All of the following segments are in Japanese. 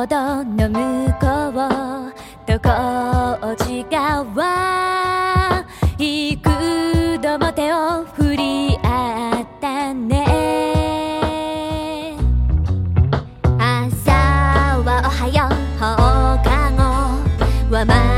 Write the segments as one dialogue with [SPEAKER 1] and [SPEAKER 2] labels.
[SPEAKER 1] ほどの向こうと工事川幾度も手を振り合ったね。朝はおはよう放課後は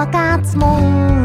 [SPEAKER 1] は勝つもん。